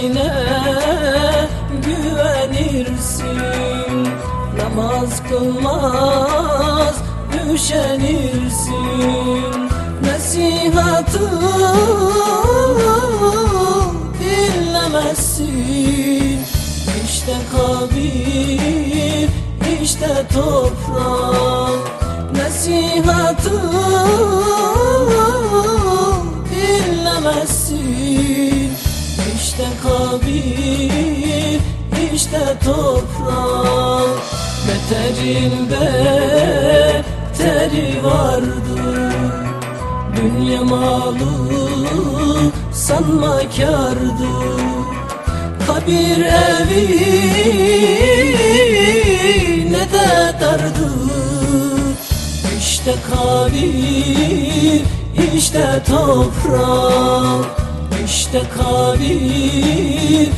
Rabbine güvenirsin. Namaz kılmaz düşenirsin Nasihatı dinlemezsin. İşte kabir, işte toprak. Toprak. Beterin beteri vardır Dünya malı sanma kârdır Kabir evi ne de dardır İşte kabir, işte toprak. İşte kabir,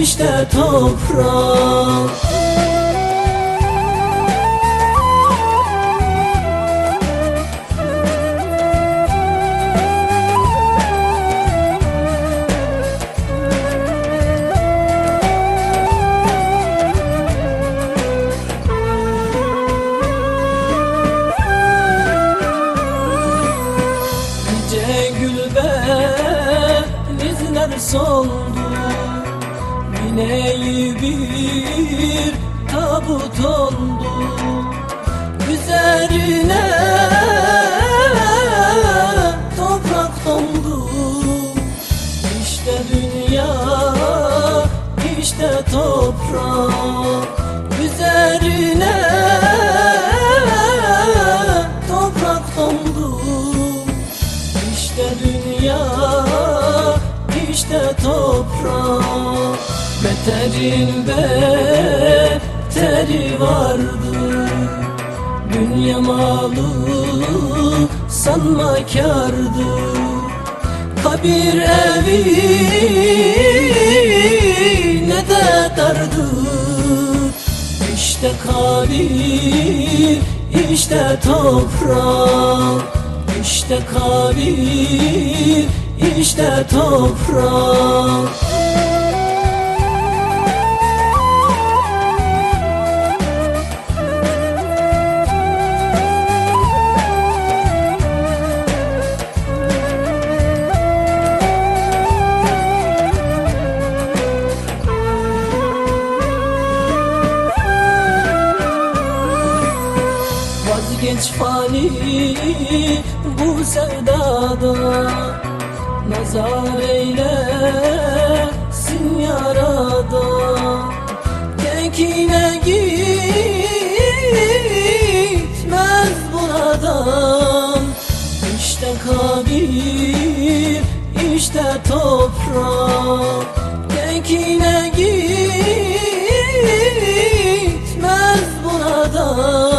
işte toprak. Nice gül benizler soldu Mineyi bir tabut oldu Üzerine? Toprak dondu. İşte dünya, işte toprak Beterin beteri vardır Dünya malı sanma kârdır Kabir evi ne de dardır İşte kabir, işte toprak İşte kabir, işte toprak Vazgeç fani bu sevdada Nazar eylesin yarada. Tekine gitmez buradan. İşte kabir, işte toprak. Tekine gitmez buradan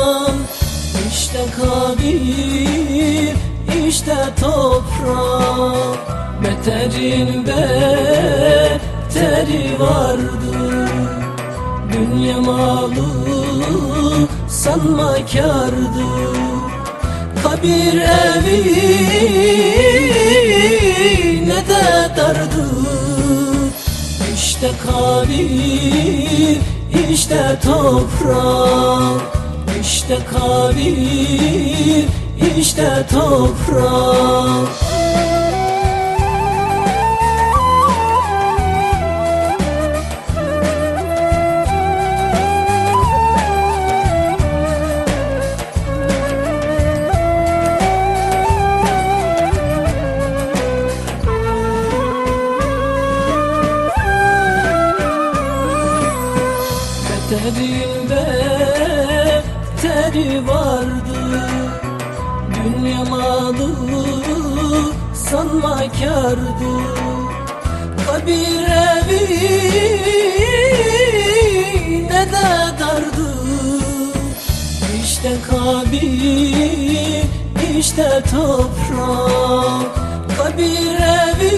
kabir, işte toprak. Beterin beteri vardır. Dünya malı sanma kârdır. Kabir evi ne de dardır. İşte kabir, işte toprak İşte kabir, işte toprak. Beterin beteri vardı. Dünya malı sanma kârdı. Kabir evi ne de dardı. İşte kabir, işte toprak Kabir evi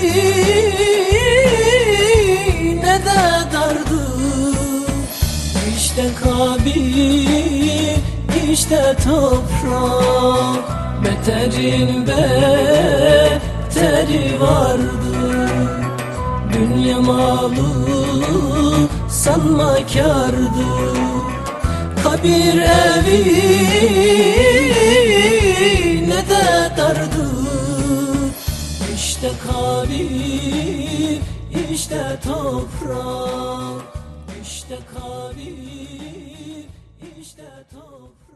ne de dardı. İşte kabir, işte toprak Beterin beteri vardır. Dünya malı sanma kârdır. Kabir bir evi ne de dardır. İşte kabir, işte toprak. İşte kabir, işte toprak